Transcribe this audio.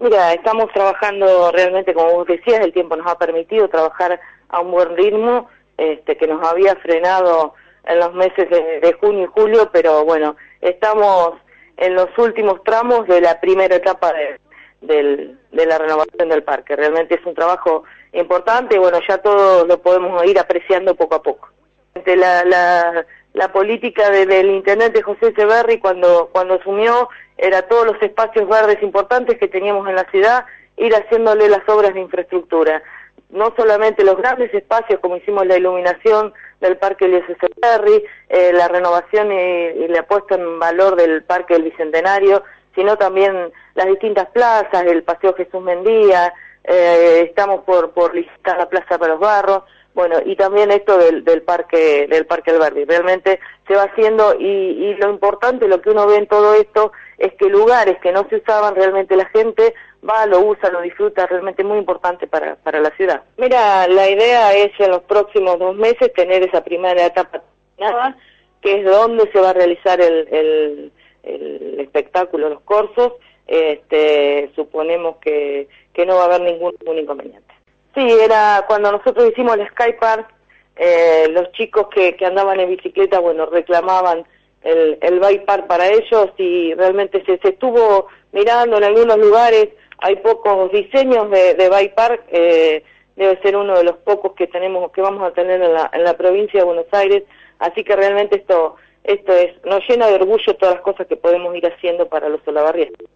Mira, estamos trabajando realmente, como vos decías, el tiempo nos ha permitido trabajar a un buen ritmo, este, que nos había frenado en los meses de, junio y julio, pero bueno, estamos en los últimos tramos de la primera etapa de, la renovación del parque. Realmente es un trabajo importante y bueno, ya todos lo podemos ir apreciando poco a poco. La política del intendente José Echeverri cuando, cuando asumió era todos los espacios verdes importantes que teníamos en la ciudad, ir haciéndole las obras de infraestructura. No solamente los grandes espacios, como hicimos la iluminación del Parque Elías Echeverri, eh, la renovación y, la puesta en valor del Parque del Bicentenario, sino también las distintas plazas, el Paseo Jesús Mendía, eh, estamos por, por licitar la Plaza para los Barros, bueno, y también esto del, del parque del parque Alberdi. Realmente se va haciendo y, y, lo importante, lo que uno ve en todo esto, es que lugares que no se usaban realmente la gente va, lo usa, lo disfruta, realmente muy importante para, para la ciudad. Mira, la idea es en los próximos dos meses tener esa primera etapa que es donde se va a realizar el, el, el espectáculo, los cursos. Este, suponemos que, que no va a haber ningún, ningún inconveniente. Sí, era cuando nosotros hicimos el Sky Park, eh, los chicos que, que andaban en bicicleta, bueno, reclamaban el, el bike park para ellos y realmente se, se estuvo mirando en algunos lugares, hay pocos diseños de, de bike park, eh, debe ser uno de los pocos que tenemos, que vamos a tener en la, en la provincia de Buenos Aires, así que realmente esto, esto es, nos llena de orgullo todas las cosas que podemos ir haciendo para los solabarrientos.